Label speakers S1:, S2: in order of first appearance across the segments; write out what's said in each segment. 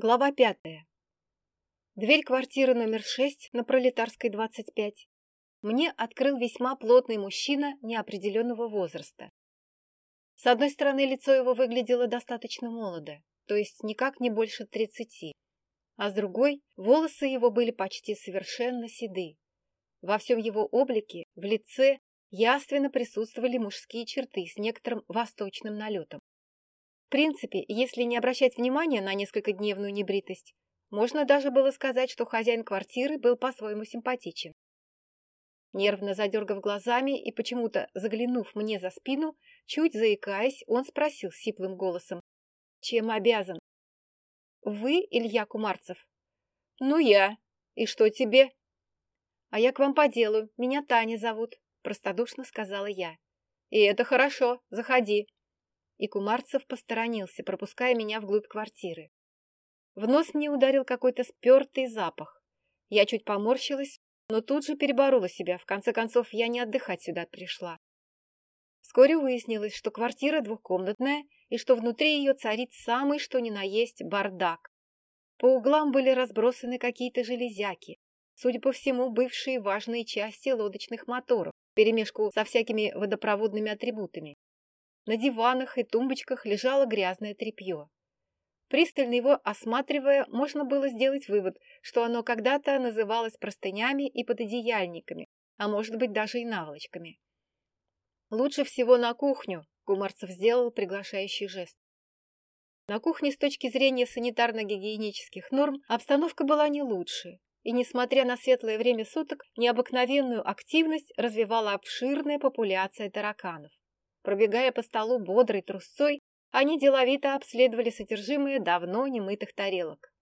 S1: Глава пятая. Дверь квартиры номер шесть на Пролетарской, 25. Мне открыл весьма плотный мужчина неопределенного возраста. С одной стороны, лицо его выглядело достаточно молодо, то есть никак не больше тридцати, а с другой, волосы его были почти совершенно седы. Во всем его облике, в лице, яственно присутствовали мужские черты с некоторым восточным налетом. В принципе, если не обращать внимания на несколько дневную небритость, можно даже было сказать, что хозяин квартиры был по-своему симпатичен. Нервно задергав глазами и почему-то заглянув мне за спину, чуть заикаясь, он спросил сиплым голосом. «Чем обязан?» «Вы Илья Кумарцев?» «Ну, я. И что тебе?» «А я к вам по делу. Меня Таня зовут», – простодушно сказала я. «И это хорошо. Заходи», и Кумарцев посторонился, пропуская меня вглубь квартиры. В нос мне ударил какой-то спертый запах. Я чуть поморщилась, но тут же переборола себя. В конце концов, я не отдыхать сюда пришла. Вскоре выяснилось, что квартира двухкомнатная и что внутри ее царит самый что ни на есть бардак. По углам были разбросаны какие-то железяки, судя по всему, бывшие важные части лодочных моторов, перемешку со всякими водопроводными атрибутами. На диванах и тумбочках лежало грязное тряпье. Пристально его осматривая, можно было сделать вывод, что оно когда-то называлось простынями и пододеяльниками, а может быть даже и наволочками. «Лучше всего на кухню», — Гумарцев сделал приглашающий жест. На кухне с точки зрения санитарно-гигиенических норм обстановка была не лучше, и, несмотря на светлое время суток, необыкновенную активность развивала обширная популяция тараканов. Пробегая по столу бодрой трусцой, они деловито обследовали содержимое давно немытых тарелок.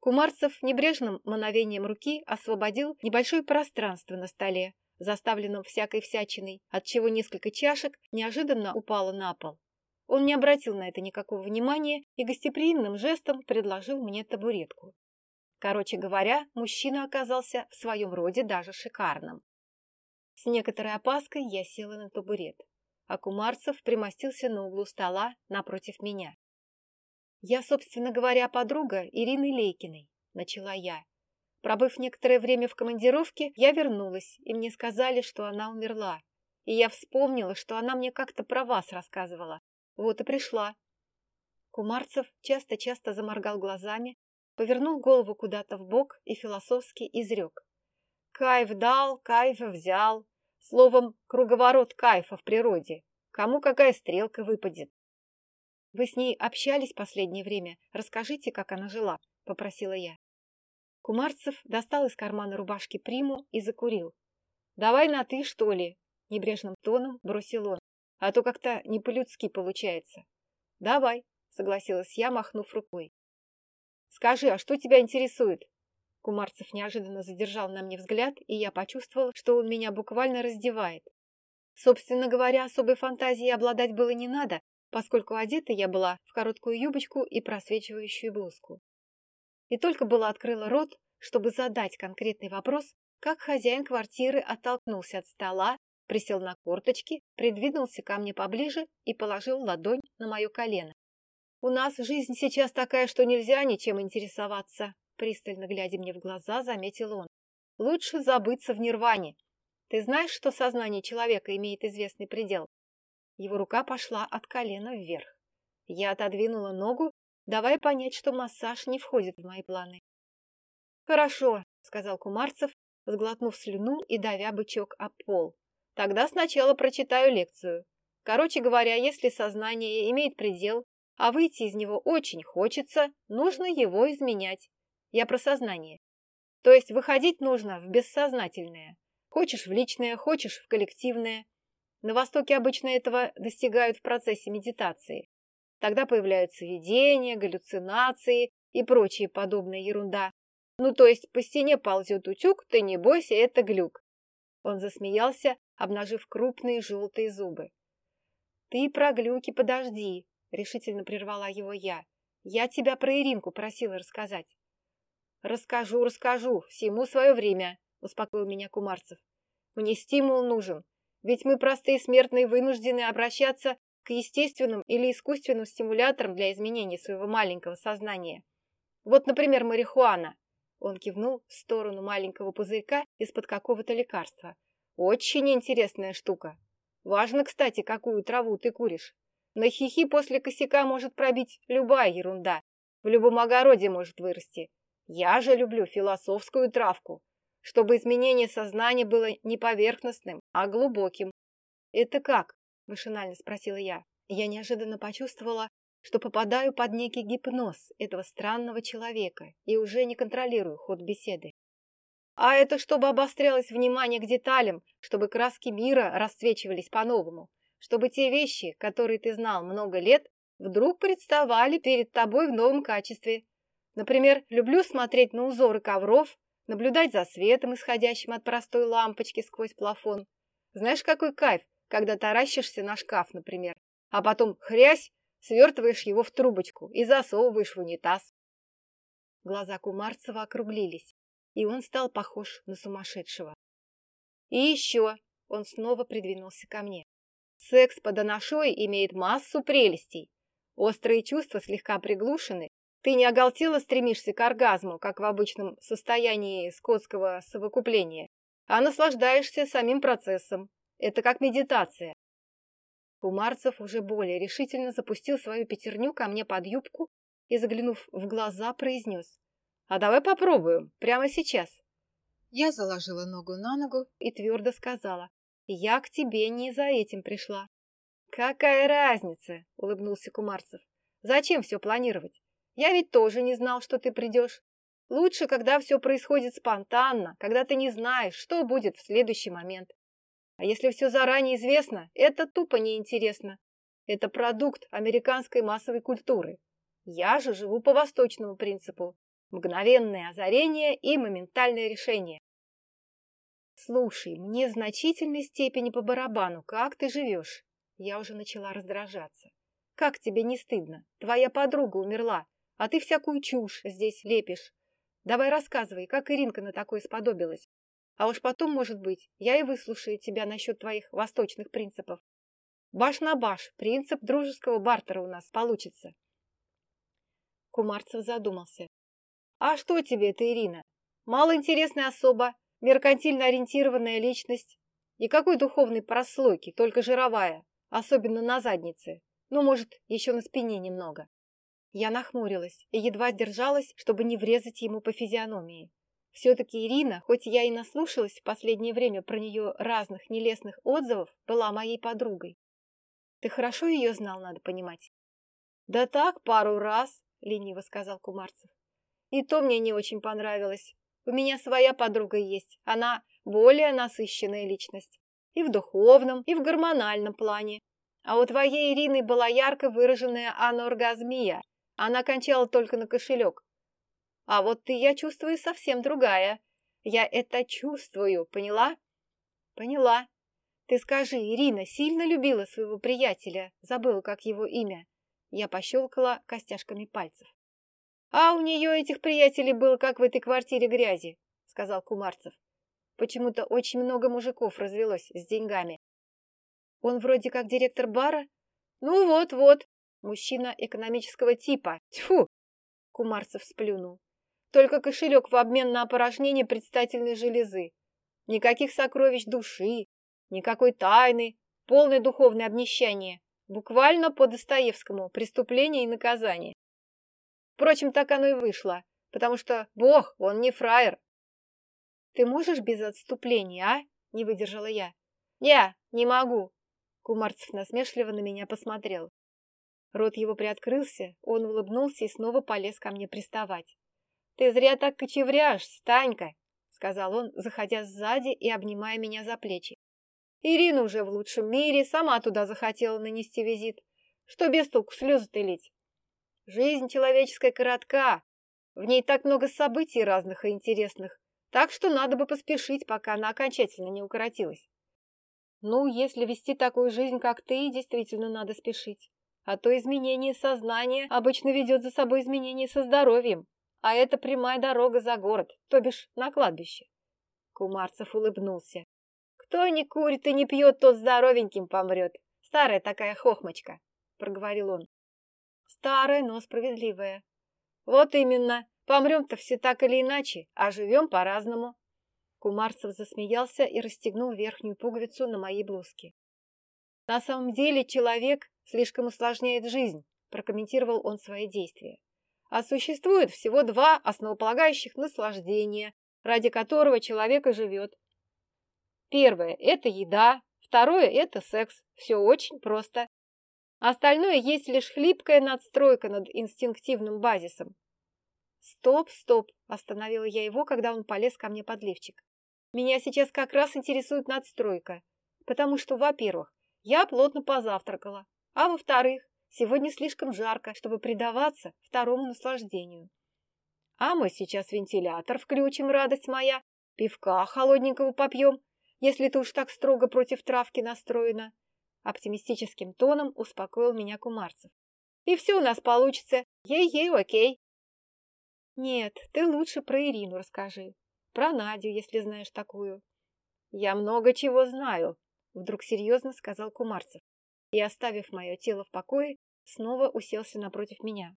S1: Кумарцев небрежным мановением руки освободил небольшое пространство на столе, заставленном всякой всячиной, отчего несколько чашек неожиданно упало на пол. Он не обратил на это никакого внимания и гостеприимным жестом предложил мне табуретку. Короче говоря, мужчина оказался в своем роде даже шикарным. С некоторой опаской я села на табурет а Кумарцев примостился на углу стола напротив меня. «Я, собственно говоря, подруга Ирины Лейкиной», — начала я. Пробыв некоторое время в командировке, я вернулась, и мне сказали, что она умерла. И я вспомнила, что она мне как-то про вас рассказывала. Вот и пришла. Кумарцев часто-часто заморгал глазами, повернул голову куда-то в бок и философски изрек. «Кайф дал, кайф взял, Словом, круговорот кайфа в природе. Кому какая стрелка выпадет. Вы с ней общались последнее время. Расскажите, как она жила, попросила я. Кумарцев достал из кармана рубашки приму и закурил. Давай на ты, что ли? Небрежным тоном бросил он. А то как-то не по-людски получается. Давай, согласилась я, махнув рукой. Скажи, а что тебя интересует? Кумарцев неожиданно задержал на мне взгляд, и я почувствовала, что он меня буквально раздевает. Собственно говоря, особой фантазией обладать было не надо, поскольку одета я была в короткую юбочку и просвечивающую блузку. И только была открыла рот, чтобы задать конкретный вопрос, как хозяин квартиры оттолкнулся от стола, присел на корточки, придвинулся ко мне поближе и положил ладонь на мое колено. «У нас жизнь сейчас такая, что нельзя ничем интересоваться», Пристально глядя мне в глаза, заметил он. Лучше забыться в нирване. Ты знаешь, что сознание человека имеет известный предел? Его рука пошла от колена вверх. Я отодвинула ногу, давая понять, что массаж не входит в мои планы. «Хорошо», — сказал Кумарцев, сглотнув слюну и давя бычок об пол. «Тогда сначала прочитаю лекцию. Короче говоря, если сознание имеет предел, а выйти из него очень хочется, нужно его изменять. Я про сознание. То есть выходить нужно в бессознательное. Хочешь в личное, хочешь в коллективное. На Востоке обычно этого достигают в процессе медитации. Тогда появляются видения, галлюцинации и прочая подобная ерунда. Ну, то есть по стене ползет утюг, ты не бойся, это глюк. Он засмеялся, обнажив крупные желтые зубы. «Ты про глюки подожди», — решительно прервала его я. «Я тебя про Иринку просила рассказать». «Расскажу, расскажу, всему свое время», – успокоил меня Кумарцев. «Мне стимул нужен, ведь мы, простые смертные, вынуждены обращаться к естественным или искусственным стимуляторам для изменения своего маленького сознания. Вот, например, марихуана. Он кивнул в сторону маленького пузырька из-под какого-то лекарства. Очень интересная штука. Важно, кстати, какую траву ты куришь. На хихи после косяка может пробить любая ерунда. В любом огороде может вырасти. Я же люблю философскую травку, чтобы изменение сознания было не поверхностным, а глубоким. «Это как?» – машинально спросила я. Я неожиданно почувствовала, что попадаю под некий гипноз этого странного человека и уже не контролирую ход беседы. А это чтобы обострялось внимание к деталям, чтобы краски мира расцвечивались по-новому, чтобы те вещи, которые ты знал много лет, вдруг представали перед тобой в новом качестве. Например, люблю смотреть на узоры ковров, наблюдать за светом, исходящим от простой лампочки сквозь плафон. Знаешь, какой кайф, когда таращишься на шкаф, например, а потом хрясь, свертываешь его в трубочку и засовываешь в унитаз. Глаза Кумарцева округлились и он стал похож на сумасшедшего. И еще он снова придвинулся ко мне. Секс под анашой имеет массу прелестей. Острые чувства слегка приглушены. Ты не оголтело стремишься к оргазму, как в обычном состоянии скотского совокупления, а наслаждаешься самим процессом. Это как медитация. Кумарцев уже более решительно запустил свою пятерню ко мне под юбку и, заглянув в глаза, произнес. А давай попробуем, прямо сейчас. Я заложила ногу на ногу и твердо сказала, я к тебе не за этим пришла. Какая разница, улыбнулся Кумарцев. Зачем все планировать? Я ведь тоже не знал, что ты придешь. Лучше, когда все происходит спонтанно, когда ты не знаешь, что будет в следующий момент. А если все заранее известно, это тупо неинтересно. Это продукт американской массовой культуры. Я же живу по восточному принципу мгновенное озарение и моментальное решение. «Слушай, мне в значительной степени по барабану, как ты живешь?» Я уже начала раздражаться. «Как тебе не стыдно? Твоя подруга умерла, а ты всякую чушь здесь лепишь. Давай рассказывай, как Иринка на такое сподобилась. А уж потом, может быть, я и выслушаю тебя насчет твоих восточных принципов. Баш на баш, принцип дружеского бартера у нас получится». Кумарцев задумался. А что тебе это, Ирина? Малоинтересная особа, меркантильно ориентированная личность. Никакой духовной прослойки, только жировая, особенно на заднице. Ну, может, еще на спине немного. Я нахмурилась и едва держалась, чтобы не врезать ему по физиономии. Все-таки Ирина, хоть я и наслушалась в последнее время про нее разных нелестных отзывов, была моей подругой. Ты хорошо ее знал, надо понимать. Да так, пару раз, лениво сказал Кумарцев. И то мне не очень понравилось. У меня своя подруга есть. Она более насыщенная личность. И в духовном, и в гормональном плане. А у твоей Ирины была ярко выраженная аноргазмия. Она кончала только на кошелек. А вот ты, я чувствую, совсем другая. Я это чувствую, поняла? Поняла. Ты скажи, Ирина сильно любила своего приятеля? Забыла, как его имя. Я пощелкала костяшками пальцев. «А у нее этих приятелей было, как в этой квартире грязи», — сказал Кумарцев. «Почему-то очень много мужиков развелось с деньгами». «Он вроде как директор бара?» «Ну вот-вот, мужчина экономического типа. Тьфу!» Кумарцев сплюнул. «Только кошелек в обмен на опорожнение предстательной железы. Никаких сокровищ души, никакой тайны, полное духовное обнищание. Буквально по Достоевскому «Преступление и наказание». Впрочем, так оно и вышло, потому что Бог, он не фраер. Ты можешь без отступления, а? Не выдержала я. Я не могу. Кумарцев насмешливо на меня посмотрел. Рот его приоткрылся, он улыбнулся и снова полез ко мне приставать. «Ты зря так кочевряешь, Станька!» — сказал он, заходя сзади и обнимая меня за плечи. «Ирина уже в лучшем мире, сама туда захотела нанести визит. Что без толку слезы-то лить? Жизнь человеческая коротка. В ней так много событий разных и интересных, так что надо бы поспешить, пока она окончательно не укоротилась. Ну, если вести такую жизнь, как ты, действительно надо спешить. А то изменение сознания обычно ведет за собой изменение со здоровьем, а это прямая дорога за город, то бишь на кладбище. Кумарцев улыбнулся. Кто не курит и не пьет, тот здоровеньким помрет. Старая такая хохмочка, проговорил он. Старая, но справедливая. Вот именно. Помрем-то все так или иначе, а живем по-разному. Кумарцев засмеялся и расстегнул верхнюю пуговицу на моей блузке. На самом деле человек слишком усложняет жизнь, прокомментировал он свои действия. А существует всего два основополагающих наслаждения, ради которого человек и живет. Первое – это еда, второе – это секс. Все очень просто. Остальное есть лишь хлипкая надстройка над инстинктивным базисом. «Стоп, стоп!» – остановила я его, когда он полез ко мне под лифчик. «Меня сейчас как раз интересует надстройка, потому что, во-первых, я плотно позавтракала, а во-вторых, сегодня слишком жарко, чтобы предаваться второму наслаждению. А мы сейчас вентилятор включим, радость моя, пивка холодненького попьем, если ты уж так строго против травки настроена». Оптимистическим тоном успокоил меня Кумарцев. «И все у нас получится. Ей-ей, окей». Нет, ты лучше про Ирину расскажи. Про Надю, если знаешь такую. Я много чего знаю, вдруг серьезно сказал Кумарцев. И, оставив мое тело в покое, снова уселся напротив меня.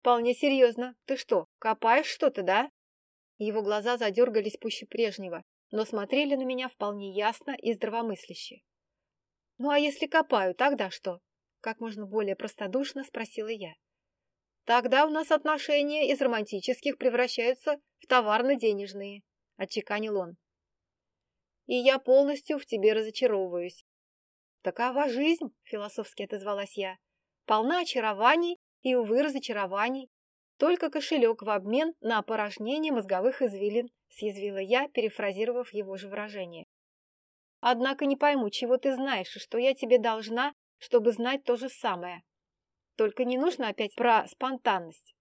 S1: Вполне серьезно. Ты что, копаешь что-то, да? Его глаза задергались пуще прежнего, но смотрели на меня вполне ясно и здравомысляще. «Ну а если копаю, тогда что?» Как можно более простодушно спросила я. Тогда у нас отношения из романтических превращаются в товарно-денежные, — отчеканил он. И я полностью в тебе разочаровываюсь. Такова жизнь, — философски отозвалась я, — полна очарований и, увы, разочарований. Только кошелек в обмен на опорожнение мозговых извилин, — съязвила я, перефразировав его же выражение. Однако не пойму, чего ты знаешь и что я тебе должна, чтобы знать то же самое. Только не нужно опять про спонтанность.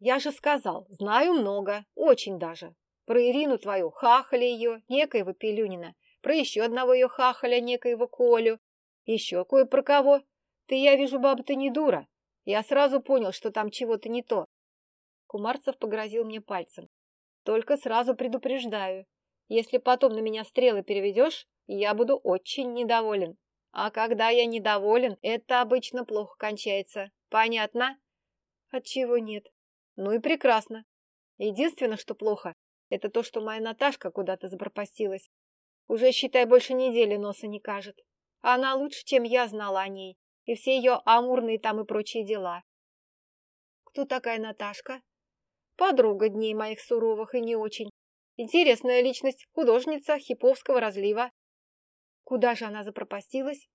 S1: Я же сказал, знаю много, очень даже. Про Ирину твою, хахаля ее, некоего Пелюнина, про еще одного ее хахаля, некоего Колю, еще кое про кого. Ты, я вижу, баба-то не дура. Я сразу понял, что там чего-то не то. Кумарцев погрозил мне пальцем. Только сразу предупреждаю. Если потом на меня стрелы переведешь, я буду очень недоволен. А когда я недоволен, это обычно плохо кончается. Понятно? Отчего нет? Ну и прекрасно. Единственное, что плохо, это то, что моя Наташка куда-то запропастилась. Уже, считай, больше недели носа не кажет. Она лучше, чем я знала о ней, и все ее амурные там и прочие дела. Кто такая Наташка? Подруга дней моих суровых и не очень. Интересная личность, художница хиповского разлива. Куда же она запропастилась?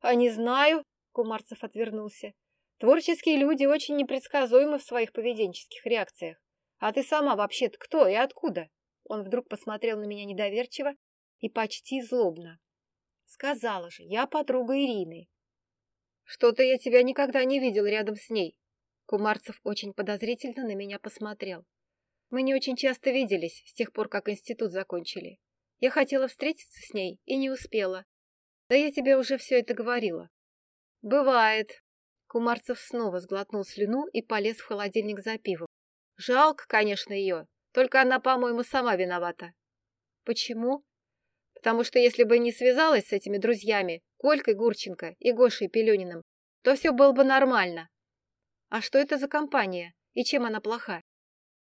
S1: А не знаю, Кумарцев отвернулся. Творческие люди очень непредсказуемы в своих поведенческих реакциях. А ты сама вообще-то кто и откуда? Он вдруг посмотрел на меня недоверчиво и почти злобно. Сказала же, я подруга Ирины. Что-то я тебя никогда не видел рядом с ней. Кумарцев очень подозрительно на меня посмотрел. Мы не очень часто виделись с тех пор, как институт закончили. Я хотела встретиться с ней и не успела. Да я тебе уже все это говорила. Бывает. Кумарцев снова сглотнул слюну и полез в холодильник за пивом. Жалко, конечно, ее. Только она, по-моему, сама виновата. Почему? Потому что если бы не связалась с этими друзьями, Колькой Гурченко и Гошей Пелениным, то все было бы нормально. А что это за компания? И чем она плоха?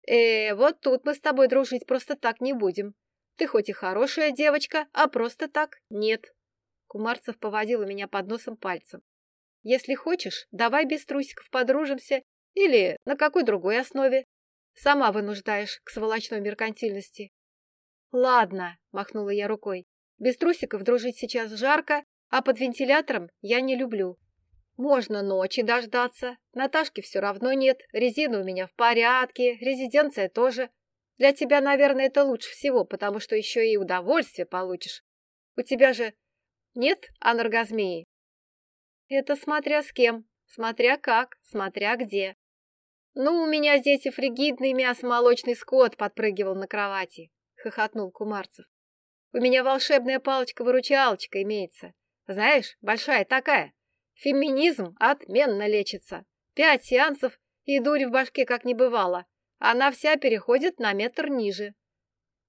S1: Э, вот тут мы с тобой дружить просто так не будем. Ты хоть и хорошая девочка, а просто так нет. Кумарцев поводил у меня под носом пальцем. Если хочешь, давай без трусиков подружимся или на какой другой основе. Сама вынуждаешь к сволочной меркантильности. Ладно, махнула я рукой. Без трусиков дружить сейчас жарко, а под вентилятором я не люблю. Можно ночи дождаться. Наташки все равно нет, резина у меня в порядке, резиденция тоже. Для тебя, наверное, это лучше всего, потому что еще и удовольствие получишь. У тебя же нет анаргазмии? Это смотря с кем, смотря как, смотря где. Ну, у меня здесь и фригидный мясо-молочный скот подпрыгивал на кровати, хохотнул Кумарцев. У меня волшебная палочка-выручалочка имеется. Знаешь, большая такая. Феминизм отменно лечится. Пять сеансов и дурь в башке как не бывало. Она вся переходит на метр ниже.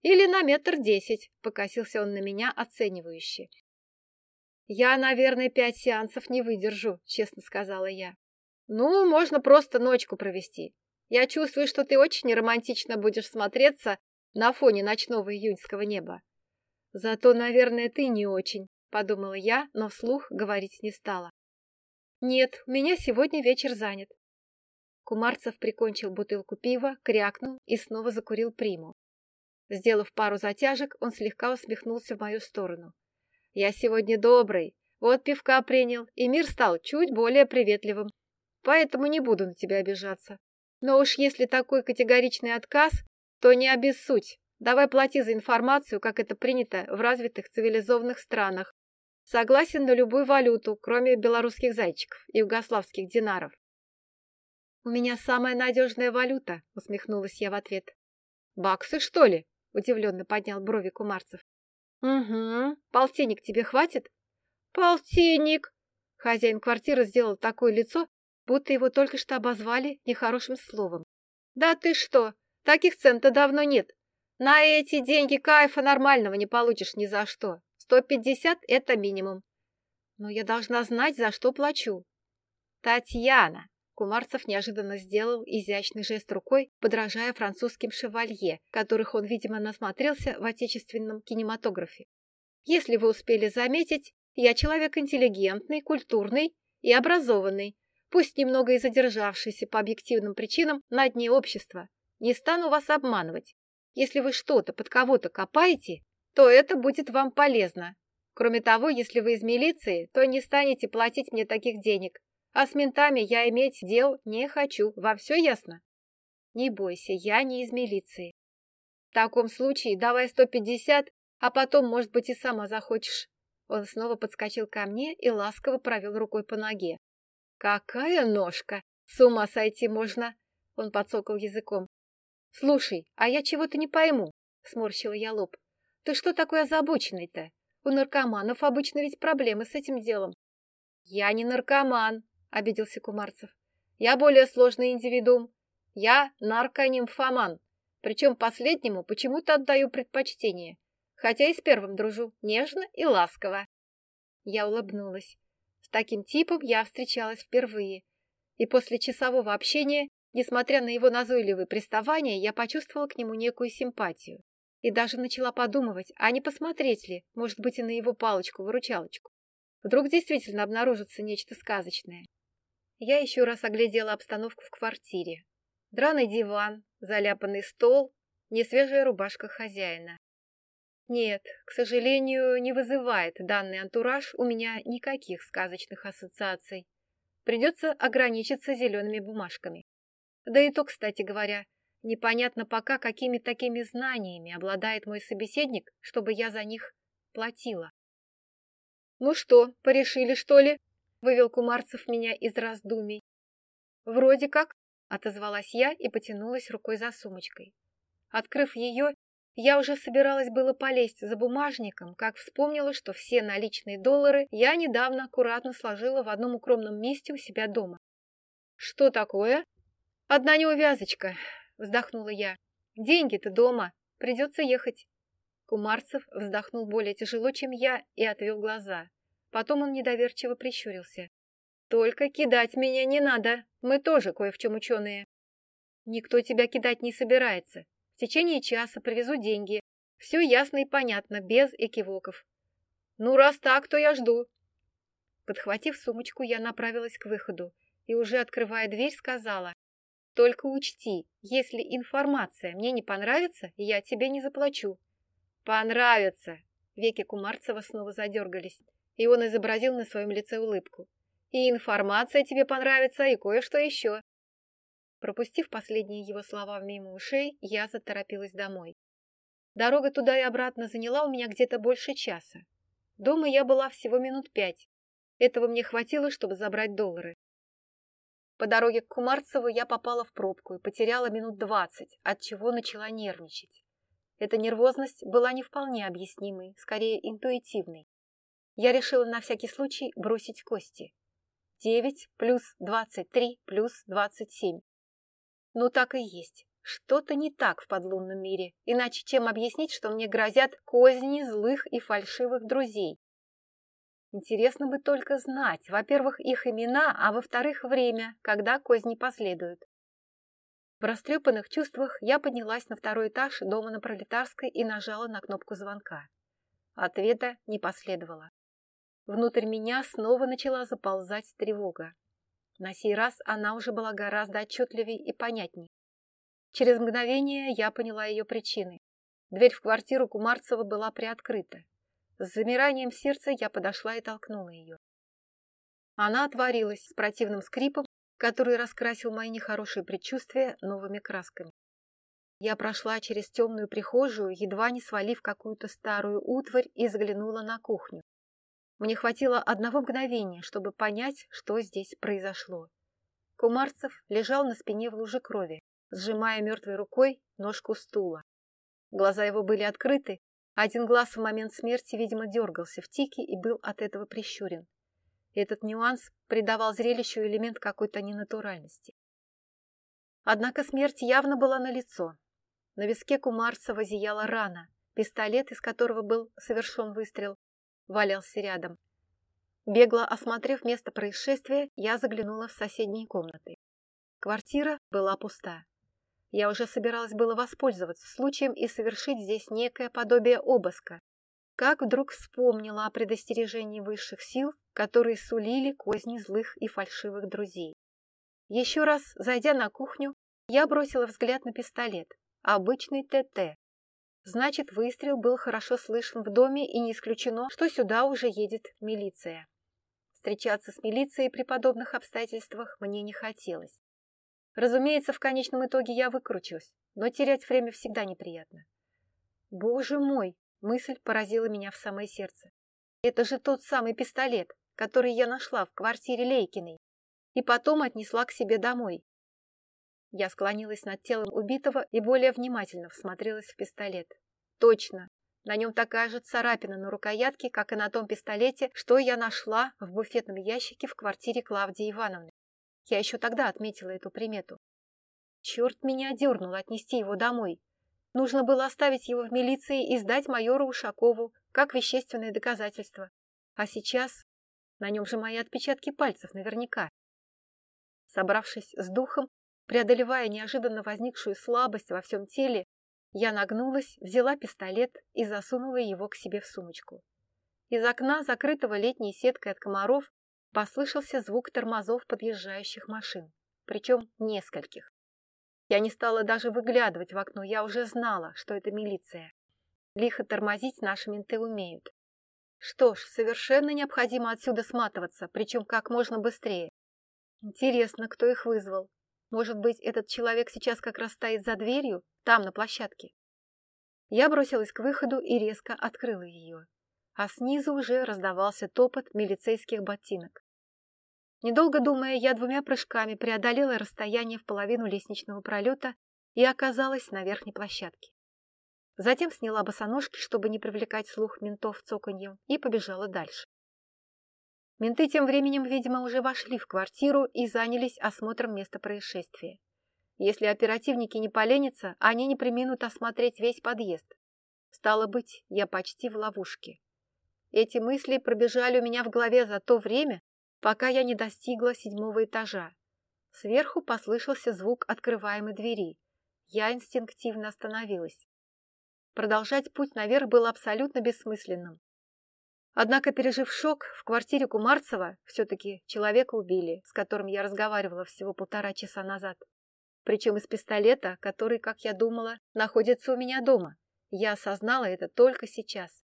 S1: Или на метр десять, покосился он на меня оценивающе. Я, наверное, пять сеансов не выдержу, честно сказала я. Ну, можно просто ночку провести. Я чувствую, что ты очень романтично будешь смотреться на фоне ночного июньского неба. Зато, наверное, ты не очень, подумала я, но вслух говорить не стала. Нет, у меня сегодня вечер занят. Кумарцев прикончил бутылку пива, крякнул и снова закурил приму. Сделав пару затяжек, он слегка усмехнулся в мою сторону. «Я сегодня добрый, вот пивка принял, и мир стал чуть более приветливым, поэтому не буду на тебя обижаться. Но уж если такой категоричный отказ, то не обессудь. Давай плати за информацию, как это принято в развитых цивилизованных странах. Согласен на любую валюту, кроме белорусских зайчиков и югославских динаров. «У меня самая надежная валюта», — усмехнулась я в ответ. «Баксы, что ли?» — удивленно поднял брови Кумарцев. «Угу. Полтинник тебе хватит?» «Полтинник!» Хозяин квартиры сделал такое лицо, будто его только что обозвали нехорошим словом. «Да ты что? Таких цен-то давно нет. На эти деньги кайфа нормального не получишь ни за что. Сто пятьдесят – это минимум. Но я должна знать, за что плачу». «Татьяна!» Кумарцев неожиданно сделал изящный жест рукой, подражая французским шевалье, которых он, видимо, насмотрелся в отечественном кинематографе. «Если вы успели заметить, я человек интеллигентный, культурный и образованный, пусть немного и задержавшийся по объективным причинам на дне общества. Не стану вас обманывать. Если вы что-то под кого-то копаете, то это будет вам полезно. Кроме того, если вы из милиции, то не станете платить мне таких денег. А с ментами я иметь дел не хочу. Вам все ясно? Не бойся, я не из милиции. В таком случае давай 150, а потом, может быть, и сама захочешь. Он снова подскочил ко мне и ласково провел рукой по ноге. «Какая ножка! С ума сойти можно!» Он подсокал языком. «Слушай, а я чего-то не пойму», — сморщила я лоб. «Ты что такой озабоченный-то? У наркоманов обычно ведь проблемы с этим делом». «Я не наркоман», — обиделся Кумарцев. «Я более сложный индивидуум. Я нарконимфоман. Причем последнему почему-то отдаю предпочтение хотя и с первым дружу, нежно и ласково. Я улыбнулась. С таким типом я встречалась впервые. И после часового общения, несмотря на его назойливые приставания, я почувствовала к нему некую симпатию. И даже начала подумывать, а не посмотреть ли, может быть, и на его палочку-выручалочку. Вдруг действительно обнаружится нечто сказочное. Я еще раз оглядела обстановку в квартире. Драный диван, заляпанный стол, несвежая рубашка хозяина. Нет, к сожалению, не вызывает данный антураж у меня никаких сказочных ассоциаций. Придется ограничиться зелеными бумажками. Да и то, кстати говоря, непонятно пока, какими такими знаниями обладает мой собеседник, чтобы я за них платила. «Ну что, порешили, что ли?» — вывел Кумарцев меня из раздумий. «Вроде как», — отозвалась я и потянулась рукой за сумочкой. Открыв ее, я уже собиралась было полезть за бумажником, как вспомнила, что все наличные доллары я недавно аккуратно сложила в одном укромном месте у себя дома. «Что такое?» «Одна неувязочка», — вздохнула я. «Деньги-то дома. Придется ехать». Кумарцев вздохнул более тяжело, чем я, и отвел глаза. Потом он недоверчиво прищурился. «Только кидать меня не надо. Мы тоже кое в чем ученые». «Никто тебя кидать не собирается. В течение часа привезу деньги. Все ясно и понятно, без экивоков. Ну, раз так, то я жду. Подхватив сумочку, я направилась к выходу и, уже открывая дверь, сказала, «Только учти, если информация мне не понравится, я тебе не заплачу». «Понравится!» Веки Кумарцева снова задергались, и он изобразил на своем лице улыбку. «И информация тебе понравится, и кое-что еще. Пропустив последние его слова мимо ушей, я заторопилась домой. Дорога туда и обратно заняла у меня где-то больше часа. Дома я была всего минут пять. Этого мне хватило, чтобы забрать доллары. По дороге к Кумарцеву я попала в пробку и потеряла минут двадцать, от чего начала нервничать. Эта нервозность была не вполне объяснимой, скорее интуитивной. Я решила на всякий случай бросить кости. Девять плюс двадцать три плюс двадцать семь. Ну так и есть. Что-то не так в подлунном мире, иначе чем объяснить, что мне грозят козни злых и фальшивых друзей? Интересно бы только знать, во-первых, их имена, а во-вторых, время, когда козни последуют. В растрепанных чувствах я поднялась на второй этаж дома на Пролетарской и нажала на кнопку звонка. Ответа не последовало. Внутрь меня снова начала заползать тревога. На сей раз она уже была гораздо отчетливее и понятней. Через мгновение я поняла ее причины. Дверь в квартиру Кумарцева была приоткрыта. С замиранием сердца я подошла и толкнула ее. Она отворилась с противным скрипом, который раскрасил мои нехорошие предчувствия новыми красками. Я прошла через темную прихожую, едва не свалив какую-то старую утварь и заглянула на кухню. Мне хватило одного мгновения, чтобы понять, что здесь произошло. Кумарцев лежал на спине в луже крови, сжимая мертвой рукой ножку стула. Глаза его были открыты, один глаз в момент смерти, видимо, дергался в тике и был от этого прищурен. Этот нюанс придавал зрелищу элемент какой-то ненатуральности. Однако смерть явно была налицо. На виске Кумарцева зияла рана, пистолет, из которого был совершен выстрел, валялся рядом. Бегло осмотрев место происшествия, я заглянула в соседние комнаты. Квартира была пуста. Я уже собиралась было воспользоваться случаем и совершить здесь некое подобие обыска, как вдруг вспомнила о предостережении высших сил, которые сулили козни злых и фальшивых друзей. Еще раз, зайдя на кухню, я бросила взгляд на пистолет. Обычный ТТ. Значит, выстрел был хорошо слышен в доме и не исключено, что сюда уже едет милиция. Встречаться с милицией при подобных обстоятельствах мне не хотелось. Разумеется, в конечном итоге я выкручусь, но терять время всегда неприятно. Боже мой, мысль поразила меня в самое сердце. Это же тот самый пистолет, который я нашла в квартире Лейкиной и потом отнесла к себе домой. Я склонилась над телом убитого и более внимательно всмотрелась в пистолет. Точно, на нем такая же царапина на рукоятке, как и на том пистолете, что я нашла в буфетном ящике в квартире Клавдии Ивановны. Я еще тогда отметила эту примету. Черт меня дернул отнести его домой. Нужно было оставить его в милиции и сдать майору Ушакову как вещественное доказательство. А сейчас на нем же мои отпечатки пальцев наверняка. Собравшись с духом, преодолевая неожиданно возникшую слабость во всем теле, я нагнулась, взяла пистолет и засунула его к себе в сумочку. Из окна, закрытого летней сеткой от комаров, послышался звук тормозов подъезжающих машин, причем нескольких. Я не стала даже выглядывать в окно, я уже знала, что это милиция. Лихо тормозить наши менты умеют. Что ж, совершенно необходимо отсюда сматываться, причем как можно быстрее. Интересно, кто их вызвал. Может быть, этот человек сейчас как раз стоит за дверью, там, на площадке. Я бросилась к выходу и резко открыла ее а снизу уже раздавался топот милицейских ботинок. Недолго думая, я двумя прыжками преодолела расстояние в половину лестничного пролета и оказалась на верхней площадке. Затем сняла босоножки, чтобы не привлекать слух ментов цоканьем, и побежала дальше. Менты тем временем, видимо, уже вошли в квартиру и занялись осмотром места происшествия. Если оперативники не поленятся, они не приминут осмотреть весь подъезд. Стало быть, я почти в ловушке. Эти мысли пробежали у меня в голове за то время, пока я не достигла седьмого этажа. Сверху послышался звук открываемой двери. Я инстинктивно остановилась. Продолжать путь наверх было абсолютно бессмысленным. Однако, пережив шок, в квартире Кумарцева все-таки человека убили, с которым я разговаривала всего полтора часа назад. Причем из пистолета, который, как я думала, находится у меня дома. Я осознала это только сейчас.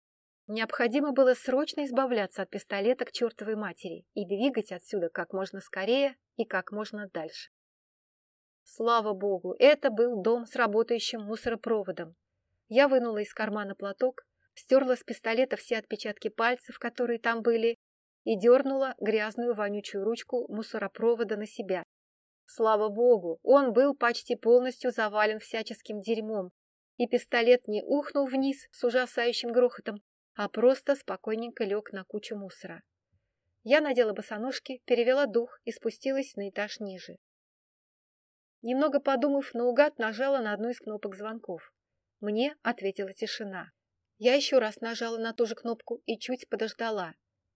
S1: Необходимо было срочно избавляться от пистолета к чертовой матери и двигать отсюда как можно скорее и как можно дальше. Слава богу, это был дом с работающим мусоропроводом. Я вынула из кармана платок, стерла с пистолета все отпечатки пальцев, которые там были, и дернула грязную вонючую ручку мусоропровода на себя. Слава богу, он был почти полностью завален всяческим дерьмом, и пистолет не ухнул вниз с ужасающим грохотом, а просто спокойненько лег на кучу мусора. Я надела босоножки, перевела дух и спустилась на этаж ниже. Немного подумав, наугад нажала на одну из кнопок звонков. Мне ответила тишина. Я еще раз нажала на ту же кнопку и чуть подождала.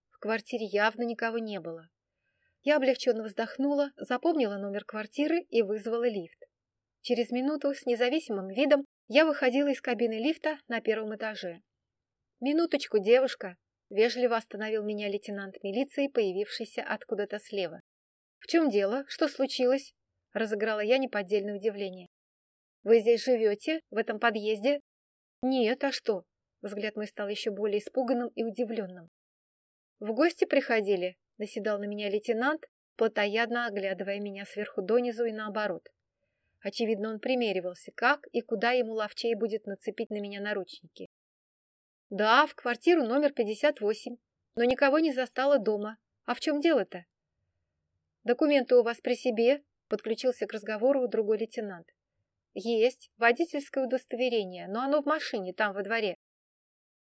S1: В квартире явно никого не было. Я облегченно вздохнула, запомнила номер квартиры и вызвала лифт. Через минуту с независимым видом я выходила из кабины лифта на первом этаже. «Минуточку, девушка!» — вежливо остановил меня лейтенант милиции, появившийся откуда-то слева. «В чем дело? Что случилось?» — разыграла я неподдельное удивление. «Вы здесь живете? В этом подъезде?» «Нет, а что?» Взгляд мой стал еще более испуганным и удивленным. «В гости приходили?» — наседал на меня лейтенант, плотоядно оглядывая меня сверху донизу и наоборот. Очевидно, он примеривался, как и куда ему ловчей будет нацепить на меня наручники. «Да, в квартиру номер 58, но никого не застала дома. А в чем дело-то?» «Документы у вас при себе?» — подключился к разговору другой лейтенант. «Есть, водительское удостоверение, но оно в машине, там, во дворе».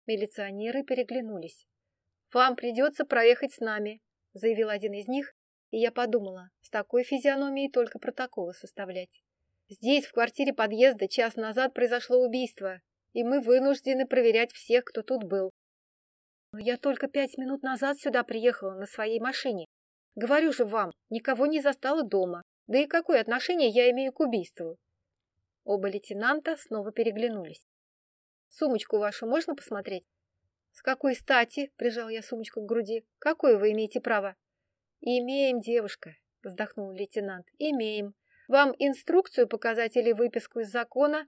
S1: Милиционеры переглянулись. «Вам придется проехать с нами», — заявил один из них, и я подумала, с такой физиономией только протоколы составлять. Здесь, в квартире подъезда, час назад произошло убийство, и мы вынуждены проверять всех, кто тут был. Но я только пять минут назад сюда приехала на своей машине. Говорю же вам, никого не застала дома. Да и какое отношение я имею к убийству? Оба лейтенанта снова переглянулись. Сумочку вашу можно посмотреть? С какой стати? Прижал я сумочку к груди. Какое вы имеете право? Имеем, девушка, вздохнул лейтенант. Имеем. Вам инструкцию показать или выписку из закона?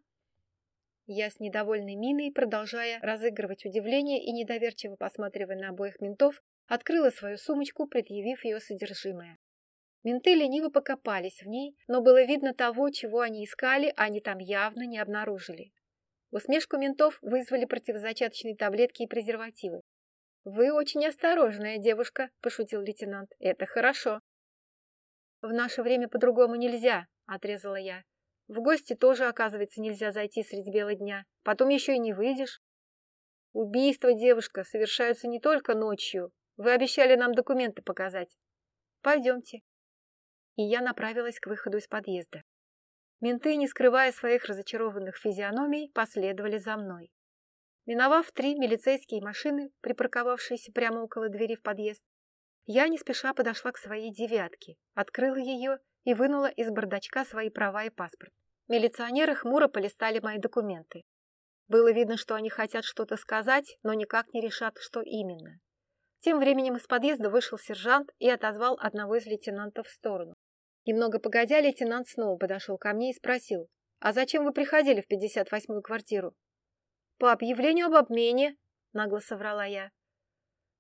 S1: Я с недовольной миной, продолжая разыгрывать удивление и недоверчиво посматривая на обоих ментов, открыла свою сумочку, предъявив ее содержимое. Менты лениво покопались в ней, но было видно того, чего они искали, они там явно не обнаружили. Усмешку ментов вызвали противозачаточные таблетки и презервативы. «Вы очень осторожная девушка», – пошутил лейтенант. «Это хорошо». «В наше время по-другому нельзя», — отрезала я. «В гости тоже, оказывается, нельзя зайти средь бела дня. Потом еще и не выйдешь». «Убийства, девушка, совершаются не только ночью. Вы обещали нам документы показать». «Пойдемте». И я направилась к выходу из подъезда. Менты, не скрывая своих разочарованных физиономий, последовали за мной. Миновав три милицейские машины, припарковавшиеся прямо около двери в подъезд, я не спеша подошла к своей девятке, открыла ее и вынула из бардачка свои права и паспорт. Милиционеры хмуро полистали мои документы. Было видно, что они хотят что-то сказать, но никак не решат, что именно. Тем временем из подъезда вышел сержант и отозвал одного из лейтенантов в сторону. Немного погодя, лейтенант снова подошел ко мне и спросил, «А зачем вы приходили в 58-ю квартиру?» «По объявлению об обмене», — нагло соврала я.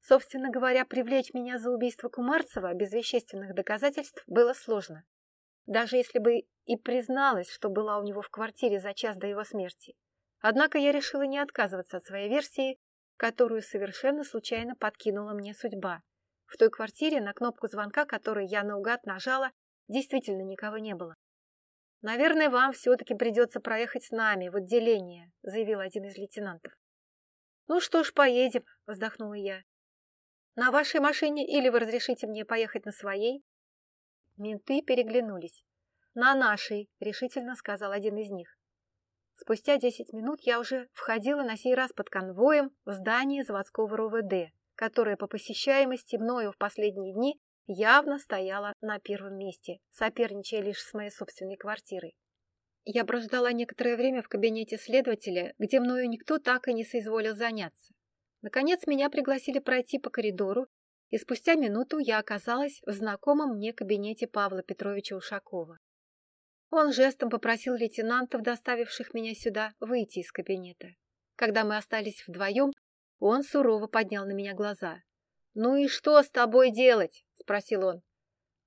S1: Собственно говоря, привлечь меня за убийство Кумарцева без вещественных доказательств было сложно. Даже если бы и призналась, что была у него в квартире за час до его смерти. Однако я решила не отказываться от своей версии, которую совершенно случайно подкинула мне судьба. В той квартире на кнопку звонка, которую я наугад нажала, действительно никого не было. «Наверное, вам все-таки придется проехать с нами в отделение», заявил один из лейтенантов. «Ну что ж, поедем», вздохнула я. На вашей машине или вы разрешите мне поехать на своей?» Менты переглянулись. «На нашей», — решительно сказал один из них. Спустя десять минут я уже входила на сей раз под конвоем в здание заводского РОВД, которое по посещаемости мною в последние дни явно стояло на первом месте, соперничая лишь с моей собственной квартирой. Я прождала некоторое время в кабинете следователя, где мною никто так и не соизволил заняться. Наконец меня пригласили пройти по коридору, и спустя минуту я оказалась в знакомом мне кабинете Павла Петровича Ушакова. Он жестом попросил лейтенантов, доставивших меня сюда, выйти из кабинета. Когда мы остались вдвоем, он сурово поднял на меня глаза. «Ну и что с тобой делать?» – спросил он.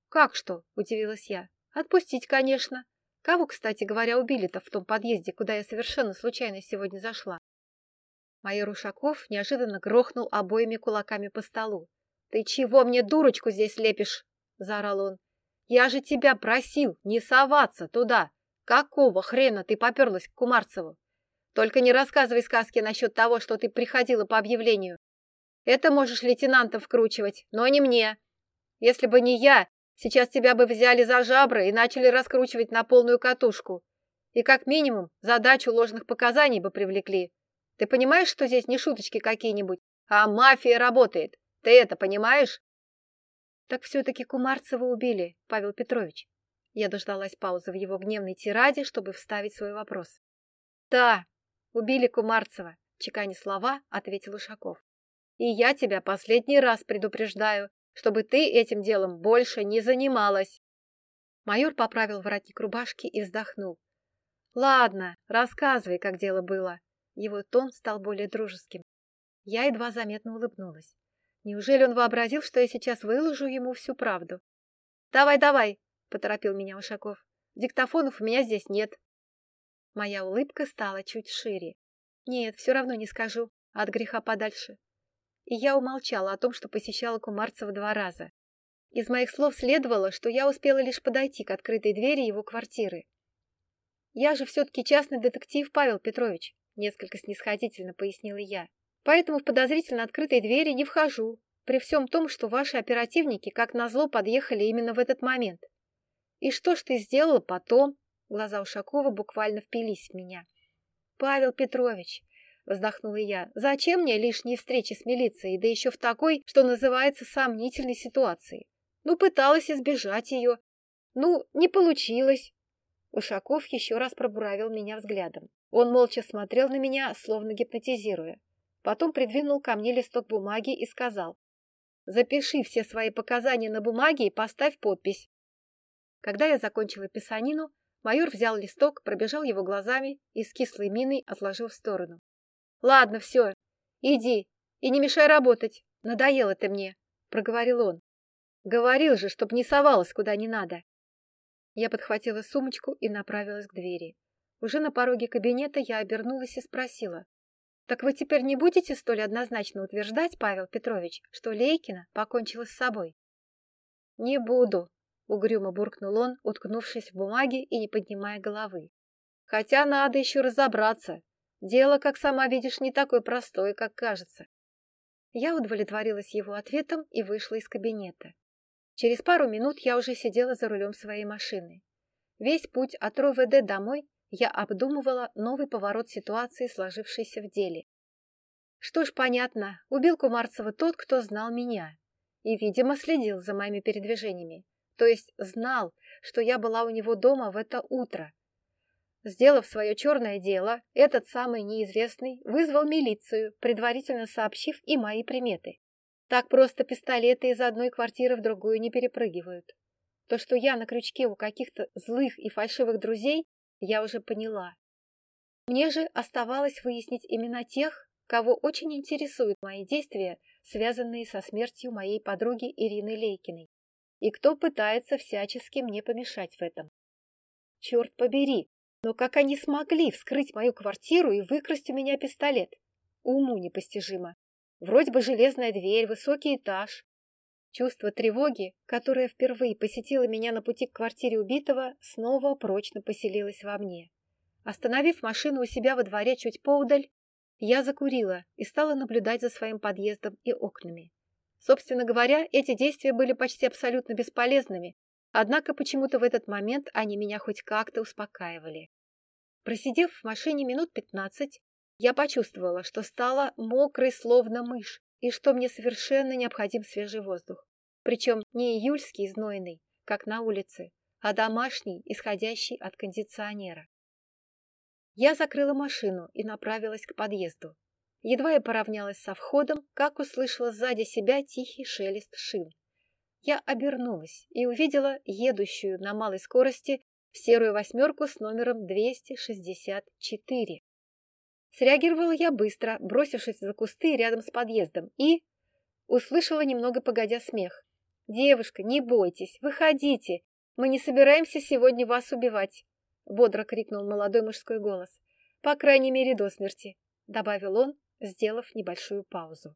S1: «Как что?» – удивилась я. «Отпустить, конечно. Кого, кстати говоря, убили-то в том подъезде, куда я совершенно случайно сегодня зашла?» Майор Ушаков неожиданно грохнул обоими кулаками по столу. «Ты чего мне дурочку здесь лепишь?» – заорал он. «Я же тебя просил не соваться туда! Какого хрена ты поперлась к Кумарцеву? Только не рассказывай сказки насчет того, что ты приходила по объявлению. Это можешь лейтенантам вкручивать, но не мне. Если бы не я, сейчас тебя бы взяли за жабры и начали раскручивать на полную катушку. И как минимум задачу ложных показаний бы привлекли. Ты понимаешь, что здесь не шуточки какие-нибудь, а мафия работает? Ты это понимаешь? Так все-таки Кумарцева убили, Павел Петрович. Я дождалась паузы в его гневной тираде, чтобы вставить свой вопрос. «Да, убили Кумарцева», — чеканя слова, ответил Ушаков. «И я тебя последний раз предупреждаю, чтобы ты этим делом больше не занималась». Майор поправил воротник рубашки и вздохнул. «Ладно, рассказывай, как дело было». Его тон стал более дружеским. Я едва заметно улыбнулась. Неужели он вообразил, что я сейчас выложу ему всю правду? «Давай, давай!» — поторопил меня Ушаков. «Диктофонов у меня здесь нет». Моя улыбка стала чуть шире. «Нет, все равно не скажу. От греха подальше». И я умолчала о том, что посещала Кумарцева два раза. Из моих слов следовало, что я успела лишь подойти к открытой двери его квартиры. «Я же все-таки частный детектив, Павел Петрович», — несколько снисходительно пояснила я. Поэтому в подозрительно открытые двери не вхожу, при всем том, что ваши оперативники, как назло, подъехали именно в этот момент. И что ж ты сделала потом? Глаза Ушакова буквально впились в меня. Павел Петрович, вздохнула я, зачем мне лишние встречи с милицией, да еще в такой, что называется, сомнительной ситуации? Ну, пыталась избежать ее. Ну, не получилось. Ушаков еще раз пробуравил меня взглядом. Он молча смотрел на меня, словно гипнотизируя. Потом придвинул ко мне листок бумаги и сказал. «Запиши все свои показания на бумаге и поставь подпись». Когда я закончила писанину, майор взял листок, пробежал его глазами и с кислой миной отложил в сторону. «Ладно, все, иди и не мешай работать. Надоело ты мне», — проговорил он. «Говорил же, чтоб не совалась куда не надо». Я подхватила сумочку и направилась к двери. Уже на пороге кабинета я обернулась и спросила. Так вы теперь не будете столь однозначно утверждать, Павел Петрович, что Лейкина покончила с собой? Не буду, угрюмо буркнул он, уткнувшись в бумаги и не поднимая головы. Хотя надо еще разобраться. Дело, как сама видишь, не такое простое, как кажется. Я удовлетворилась его ответом и вышла из кабинета. Через пару минут я уже сидела за рулем своей машины. Весь путь от РОВД домой я обдумывала новый поворот ситуации, сложившейся в деле. Что ж, понятно, убил Кумарцева тот, кто знал меня и, видимо, следил за моими передвижениями, то есть знал, что я была у него дома в это утро. Сделав свое черное дело, этот самый неизвестный вызвал милицию, предварительно сообщив и мои приметы. Так просто пистолеты из одной квартиры в другую не перепрыгивают. То, что я на крючке у каких-то злых и фальшивых друзей, я уже поняла. Мне же оставалось выяснить имена тех, кого очень интересуют мои действия, связанные со смертью моей подруги Ирины Лейкиной, и кто пытается всячески мне помешать в этом. Черт побери, но как они смогли вскрыть мою квартиру и выкрасть у меня пистолет? Уму непостижимо. Вроде бы железная дверь, высокий этаж, Чувство тревоги, которое впервые посетило меня на пути к квартире убитого, снова прочно поселилось во мне. Остановив машину у себя во дворе чуть поудаль, я закурила и стала наблюдать за своим подъездом и окнами. Собственно говоря, эти действия были почти абсолютно бесполезными, однако почему-то в этот момент они меня хоть как-то успокаивали. Просидев в машине минут пятнадцать, я почувствовала, что стала мокрой, словно мышь, и что мне совершенно необходим свежий воздух. Причем не июльский знойный, как на улице, а домашний, исходящий от кондиционера. Я закрыла машину и направилась к подъезду. Едва я поравнялась со входом, как услышала сзади себя тихий шелест шин. Я обернулась и увидела едущую на малой скорости серую восьмерку с номером 264. Среагировала я быстро, бросившись за кусты рядом с подъездом, и... Услышала немного погодя смех. «Девушка, не бойтесь, выходите. Мы не собираемся сегодня вас убивать», — бодро крикнул молодой мужской голос. «По крайней мере, до смерти», — добавил он, сделав небольшую паузу.